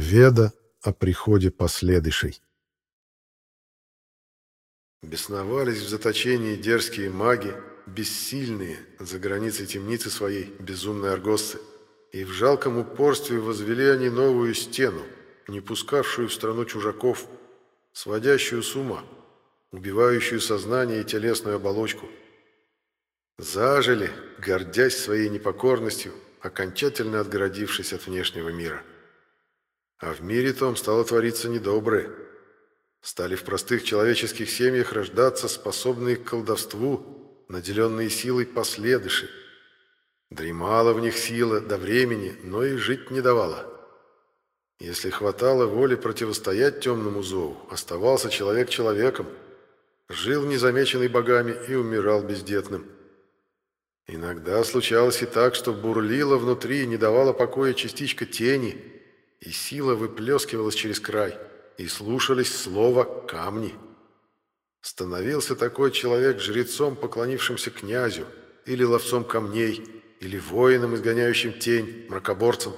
Веда о приходе последующей. Бесновались в заточении дерзкие маги, бессильные за границей темницы своей безумные аргосцы, и в жалком упорстве возвели они новую стену, не пускавшую в страну чужаков, сводящую с ума, убивающую сознание и телесную оболочку. Зажили, гордясь своей непокорностью, окончательно отгородившись от внешнего мира. А в мире том стало твориться недоброе. Стали в простых человеческих семьях рождаться способные к колдовству, наделенные силой последыши. Дремала в них сила до времени, но и жить не давала. Если хватало воли противостоять темному зову, оставался человек человеком, жил незамеченный богами и умирал бездетным. Иногда случалось и так, что бурлила внутри и не давала покоя частичка тени – и сила выплескивалась через край, и слушались слова «камни». Становился такой человек жрецом, поклонившимся князю, или ловцом камней, или воином, изгоняющим тень, мракоборцем.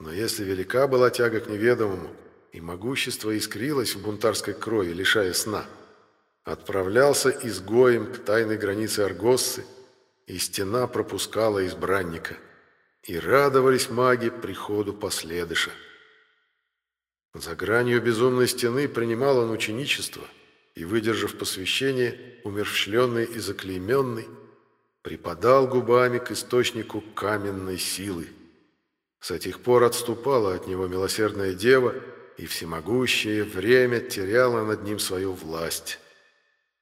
Но если велика была тяга к неведомому, и могущество искрилось в бунтарской крови, лишая сна, отправлялся изгоем к тайной границе Аргоссы, и стена пропускала избранника – и радовались маги приходу последыша. За гранью безумной стены принимал он ученичество, и, выдержав посвящение, умерщвленный и заклейменный, припадал губами к источнику каменной силы. С этих пор отступала от него милосердная дева, и всемогущее время теряло над ним свою власть.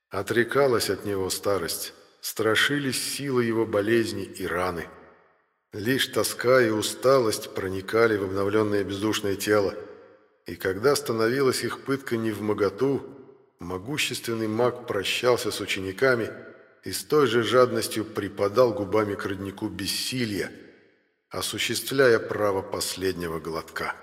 Отрекалась от него старость, страшились силы его болезни и раны. Лишь тоска и усталость проникали в обновленное бездушное тело, и когда становилась их пытка не в моготу, могущественный маг прощался с учениками и с той же жадностью припадал губами к роднику бессилия, осуществляя право последнего глотка.